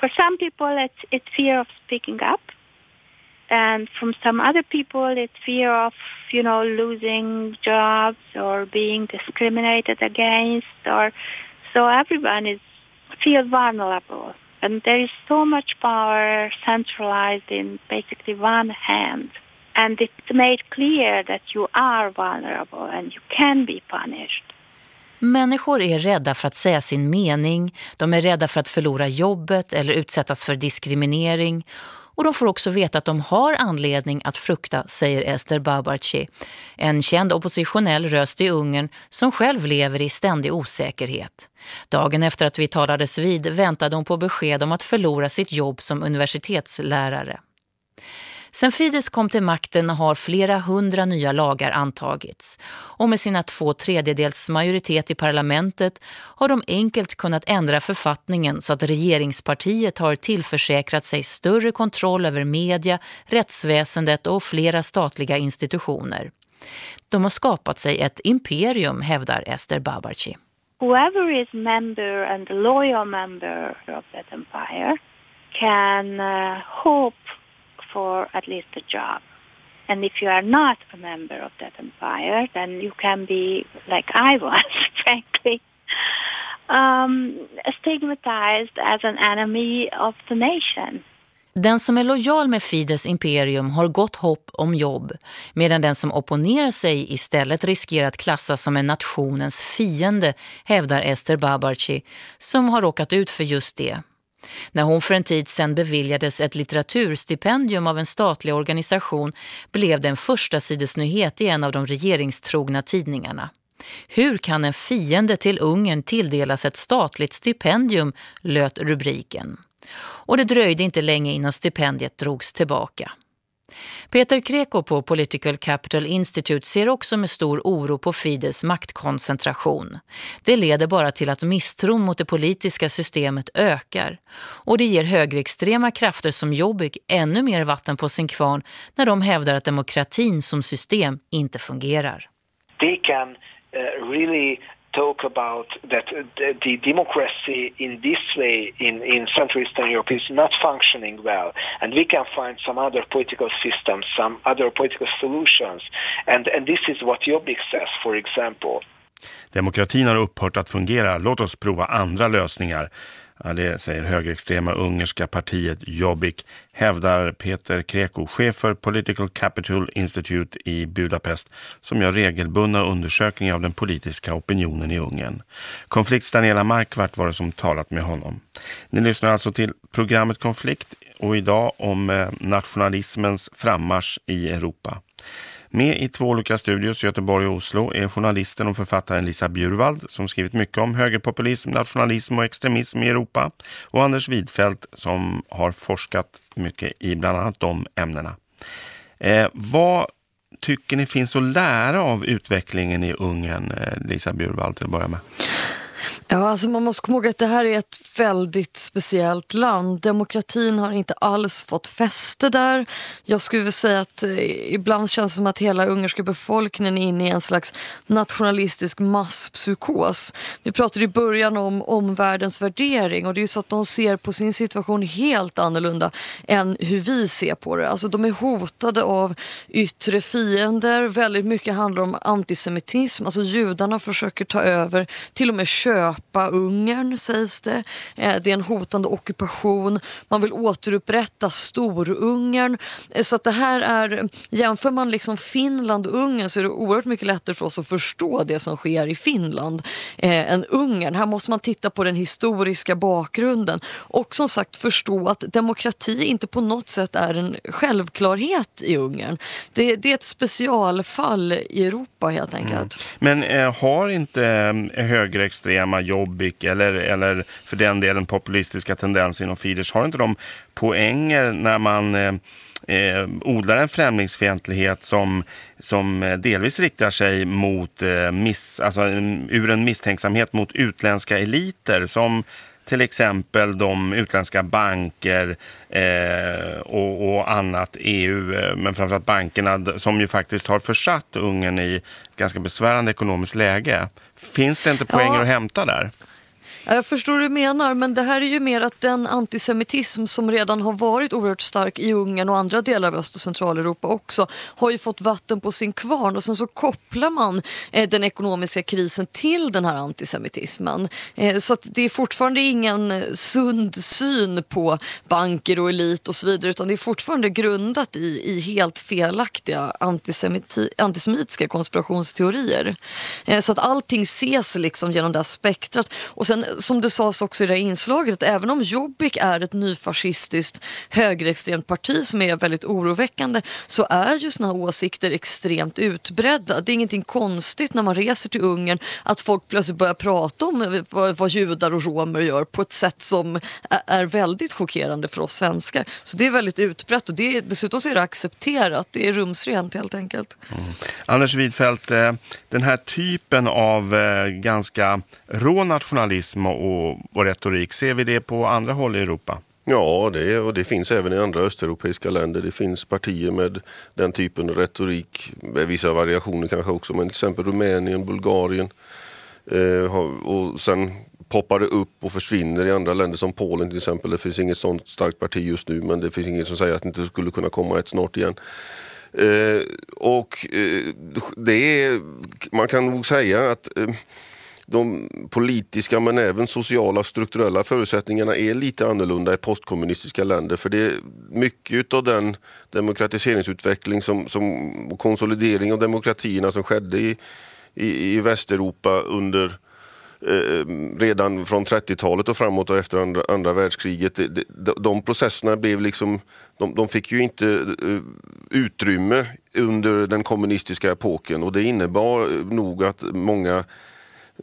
For some people it's, it's fear of speaking up. And from some other people it's fear of, you know, losing jobs or being discriminated against or so everyone is feel vulnerable. And there is so much power centralized in basically one hand. And it's made clear that you are vulnerable and you can be punished. Människor är rädda för att säga sin mening, de är rädda för att förlora jobbet eller utsättas för diskriminering och de får också veta att de har anledning att frukta, säger Esther Babarci, en känd oppositionell röst i Ungern som själv lever i ständig osäkerhet. Dagen efter att vi talades vid väntade hon på besked om att förlora sitt jobb som universitetslärare. Sen Fidesz kom till makten har flera hundra nya lagar antagits. Och med sina två tredjedels majoritet i parlamentet har de enkelt kunnat ändra författningen så att regeringspartiet har tillförsäkrat sig större kontroll över media, rättsväsendet och flera statliga institutioner. De har skapat sig ett imperium, hävdar Esther Babarci. Whoever is member and loyal member of that empire can uh, hope for at least a job. And if you are not a member of that empire, then you can be, like I was, frankly, um, stigmatized as an enemy of the nation. Den som är lojal med Fides imperium har gott hopp om jobb, medan den som opponerar sig istället riskerar att klassas som en nationens fiende, hävdar Esther Babarci, som har råkat ut för just det. När hon för en tid sedan beviljades ett litteraturstipendium av en statlig organisation blev det en första sidesnyhet i en av de regeringstrogna tidningarna. Hur kan en fiende till Ungern tilldelas ett statligt stipendium, löt rubriken. Och det dröjde inte länge innan stipendiet drogs tillbaka. Peter Kreko på Political Capital Institute ser också med stor oro på Fides maktkoncentration. Det leder bara till att misstron mot det politiska systemet ökar. Och det ger högerextrema krafter som Jobbik ännu mer vatten på sin kvarn när de hävdar att demokratin som system inte fungerar. They can uh, really talk about that uh, the democracy in this way in, in Central Eastern Europe is not functioning well, and we can find some other political systems, some other political solutions, and, and this is what Jobbik says, for example. Demokratin har upphört att fungera. Låt oss prova andra lösningar. Ja, det säger högerextrema ungerska partiet Jobbik, hävdar Peter Kreko, chef för Political Capital Institute i Budapest, som gör regelbundna undersökningar av den politiska opinionen i Ungern. Konflikts Daniela Markvart var det som talat med honom. Ni lyssnar alltså till programmet Konflikt och idag om eh, nationalismens frammarsch i Europa. Med i två olika studios, Göteborg och Oslo, är journalisten och författaren Lisa Bjurvald som skrivit mycket om högerpopulism, nationalism och extremism i Europa och Anders Widfält som har forskat mycket i bland annat de ämnena. Eh, vad tycker ni finns att lära av utvecklingen i Ungern, eh, Lisa Bjurvald till att börja med? Ja, alltså man måste komma ihåg att det här är ett väldigt speciellt land. Demokratin har inte alls fått fäste där. Jag skulle säga att eh, ibland känns det som att hela ungerska befolkningen är inne i en slags nationalistisk masspsykos. Vi pratade i början om omvärldens värdering och det är ju så att de ser på sin situation helt annorlunda än hur vi ser på det. Alltså de är hotade av yttre fiender. Väldigt mycket handlar om antisemitism. Alltså judarna försöker ta över, till och med köpa Ungern sägs det. Eh, det är en hotande ockupation. Man vill återupprätta Storungern. Eh, så att det här är, jämför man liksom Finland och Ungern så är det oerhört mycket lättare för oss att förstå det som sker i Finland eh, än Ungern. Här måste man titta på den historiska bakgrunden och som sagt förstå att demokrati inte på något sätt är en självklarhet i Ungern. Det, det är ett specialfall i Europa helt enkelt. Mm. Men eh, har inte eh, högerextrema Jobbik eller, eller för den delen populistiska tendenser inom Fidesz, har inte de poänger när man eh, eh, odlar en främlingsfientlighet som, som eh, delvis riktar sig mot eh, miss, alltså, mm, ur en misstänksamhet mot utländska eliter som till exempel de utländska banker eh, och, och, annat EU, eh, men framförallt bankerna som ju faktiskt har försatt Ungern i ett ganska besvärande ekonomiskt läge. Finns det inte poänger ja. att hämta där? Jag förstår hur du menar, men det här är ju mer att den antisemitism som redan har varit oerhört stark i Ungern och andra delar av Öst- och Centraleuropa också har ju fått vatten på sin kvarn och sen så kopplar man eh, den ekonomiska krisen till den här antisemitismen. Eh, så att det är fortfarande ingen eh, sund syn på banker och elit och så vidare utan det är fortfarande grundat i, i helt felaktiga antisemiti antisemitiska konspirationsteorier. Eh, så att allting ses liksom genom det här spektrat och sen som det sades också i det här inslaget, att även om Jobbik är ett nyfascistiskt högerextremt parti som är väldigt oroväckande så är ju såna här åsikter extremt utbredda. Det är ingenting konstigt när man reser till Ungern att folk plötsligt börjar prata om vad, vad judar och romer gör på ett sätt som är väldigt chockerande för oss svenskar. Så det är väldigt utbrett och det, dessutom så är det accepterat. Det är rumsrent helt enkelt. Mm. Anders Widfeldt, eh, den här typen av eh, ganska rå nationalism och, och retorik, ser vi det på andra håll i Europa? Ja, det, och det finns även i andra östeuropeiska länder. Det finns partier med den typen av retorik, med vissa variationer kanske också, men till exempel Rumänien, Bulgarien. Eh, och sen poppar det upp och försvinner i andra länder som Polen till exempel. Det finns inget sånt starkt parti just nu men det finns inget som säger att det inte skulle kunna komma ett snart igen. Eh, och eh, det är, man kan nog säga att eh, de politiska men även sociala strukturella förutsättningarna är lite annorlunda i postkommunistiska länder. För det är mycket av den demokratiseringsutveckling som, som, och konsolidering av demokratierna som skedde i, i, i Västeuropa under Eh, redan från 30-talet och framåt och efter andra, andra världskriget. De, de processerna blev liksom, de, de fick ju inte eh, utrymme under den kommunistiska epoken och det innebar eh, nog att många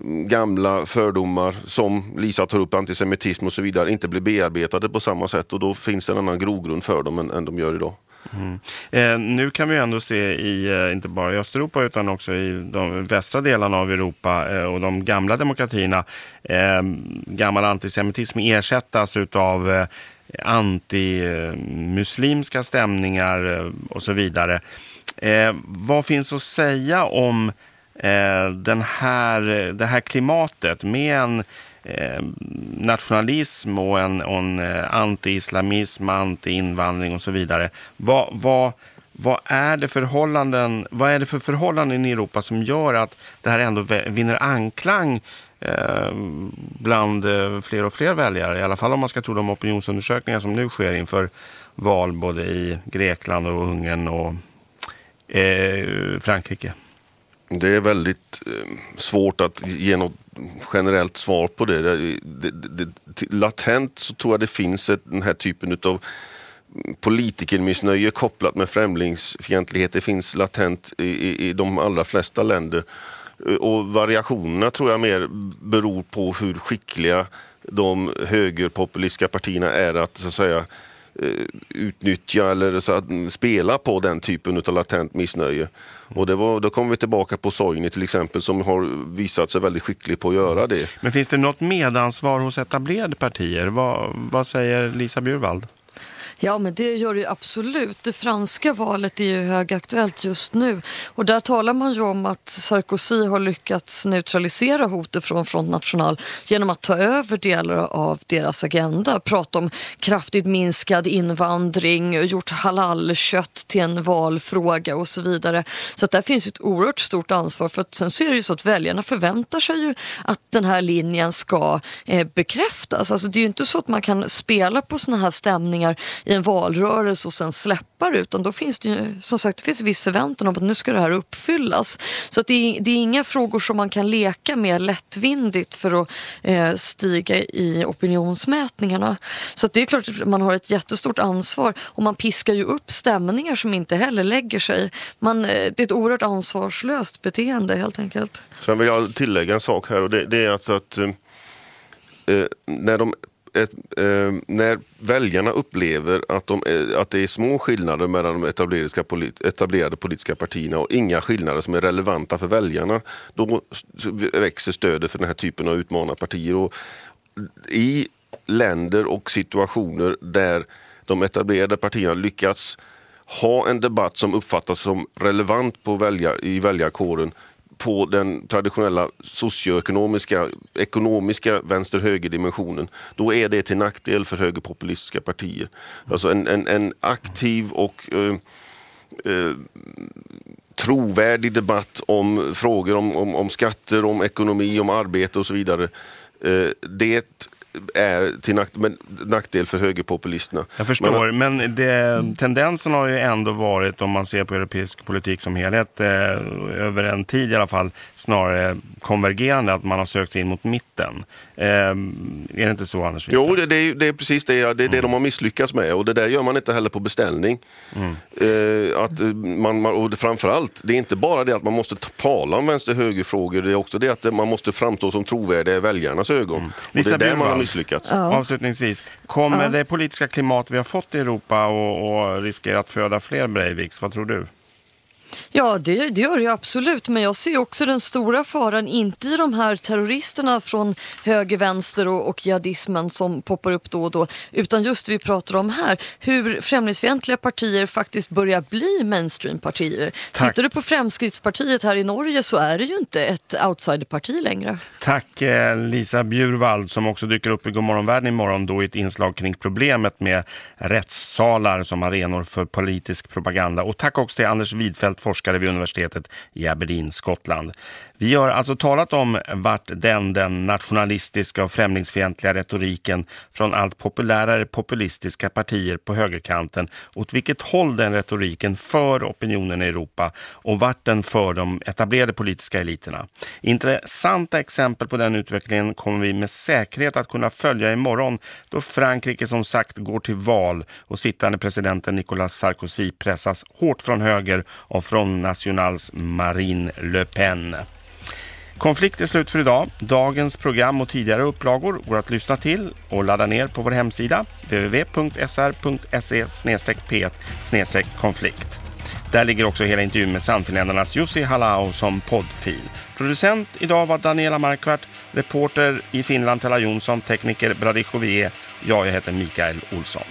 gamla fördomar som Lisa tar upp, antisemitism och så vidare, inte blir bearbetade på samma sätt och då finns det en annan grogrund för dem än, än de gör idag. Mm. Eh, nu kan vi ändå se, i, eh, inte bara i Östeuropa utan också i de västra delarna av Europa eh, och de gamla demokratierna, eh, gammal antisemitism ersättas av eh, antimuslimska stämningar eh, och så vidare. Eh, vad finns att säga om Eh, den här, det här klimatet med en eh, nationalism och en, en eh, anti-islamism, anti-invandring och så vidare. Vad, vad, vad, är det förhållanden, vad är det för förhållanden i Europa som gör att det här ändå vinner anklang bland fler och fler väljare? I alla fall om man ska tro de opinionsundersökningar som nu sker inför val både i Grekland och Ungern och eh, Frankrike. Det är väldigt eh, svårt att ge något generellt svar på det. Det, det, det. Latent så tror jag det finns ett, den här typen av politikermissnöje kopplat med främlingsfientlighet. Det finns latent i, i, i de allra flesta länder. Eh, och variationerna tror jag mer beror på hur skickliga de högerpopulistiska partierna är att så att säga eh, utnyttja eller så att spela på den typen av latent missnöje. Och det var, då kommer vi tillbaka på Soini till exempel som har visat sig väldigt skicklig på att göra det. Men finns det något medansvar hos etablerade partier? Vad, vad säger Lisa Bjurvald? Ja, men det gör det ju absolut. Det franska valet är ju högaktuellt just nu och där talar man ju om att Sarkozy har lyckats neutralisera hotet från Front National genom att ta över delar av deras agenda. Prata om kraftigt minskad invandring, gjort halalkött till en valfråga och så vidare. Så att där finns ett oerhört stort ansvar för att sen så är det ju så att väljarna förväntar sig ju att den här linjen ska eh, bekräftas. Alltså det är ju inte så att man kan spela på såna här stämningar i en valrörelse och sen släppa det utan då finns det ju som sagt det finns en viss förväntan om att nu ska det här uppfyllas. Så att det, är, det är inga frågor som man kan leka med lättvindigt för att eh, stiga i opinionsmätningarna. Så att det är klart att man har ett jättestort ansvar och man piskar ju upp stämningar som inte heller lägger sig. Man, eh, det är ett oerhört ansvarslöst beteende helt enkelt. Sen vill jag tillägga en sak här och det, det är alltså att eh, eh när de ett, eh, när väljarna upplever att, de, eh, att det är små skillnader mellan de etablerade, polit, etablerade politiska partierna och inga skillnader som är relevanta för väljarna, då växer stödet för den här typen av utmanarpartier. Och I länder och situationer där de etablerade partierna lyckats ha en debatt som uppfattas som relevant på väljar, i väljarkåren på den traditionella socioekonomiska, ekonomiska vänster-höger-dimensionen, då är det till nackdel för högerpopulistiska partier. Alltså en, en, en aktiv och eh, eh, trovärdig debatt om frågor om, om, om, skatter, om ekonomi, om arbete och så vidare. Eh, det är till nackdel, nackdel för högerpopulisterna. Jag förstår, men, men det, tendensen har ju ändå varit, om man ser på europeisk politik som helhet, eh, över en tid i alla fall, snarare konvergerande, att man har sökt sig in mot mitten. Eh, är det inte så, Anders? Jo, det, det, är, det är precis det, det, är det mm. de har misslyckats med och det där gör man inte heller på beställning. Mm. Eh, att man, man, och framförallt, det är inte bara det att man måste tala om vänster-höger-frågor, det är också det att man måste framstå som trovärdig i väljarnas ögon. Mm. Och det är där man misslyckats. Ja. Avslutningsvis, kommer ja. det politiska klimat vi har fått i Europa och, och riskerar att föda fler Breiviks? Vad tror du? Ja, det, det gör det absolut. Men jag ser också den stora faran, inte i de här terroristerna från höger, vänster och, och jihadismen som poppar upp då och då, utan just det vi pratar om här, hur främlingsfientliga partier faktiskt börjar bli mainstreampartier. Tittar du på Fremskrittspartiet här i Norge så är det ju inte ett outsiderparti längre. Tack eh, Lisa Bjurvald som också dyker upp i Godmorgonvärlden imorgon då i ett inslag kring problemet med rättssalar som arenor för politisk propaganda. Och tack också till Anders Widfeldt forskare vid universitetet i Aberdeen, Skottland. Vi har alltså talat om vart den, den nationalistiska och främlingsfientliga retoriken från allt populärare populistiska partier på högerkanten åt vilket håll den retoriken för opinionen i Europa och vart den för de etablerade politiska eliterna. Intressanta exempel på den utvecklingen kommer vi med säkerhet att kunna följa imorgon då Frankrike som sagt går till val och sittande presidenten Nicolas Sarkozy pressas hårt från höger av Front Nationals Marine Le Pen. Konflikt är slut för idag. Dagens program och tidigare upplagor går att lyssna till och ladda ner på vår hemsida www.sr.se p1 konflikt. Där ligger också hela intervjun med Sannfinländarnas Jussi Halao som poddfil. Producent idag var Daniela Markvart, reporter i Finland Tella Jonsson, tekniker Brady Jovier. Jag heter Mikael Olsson.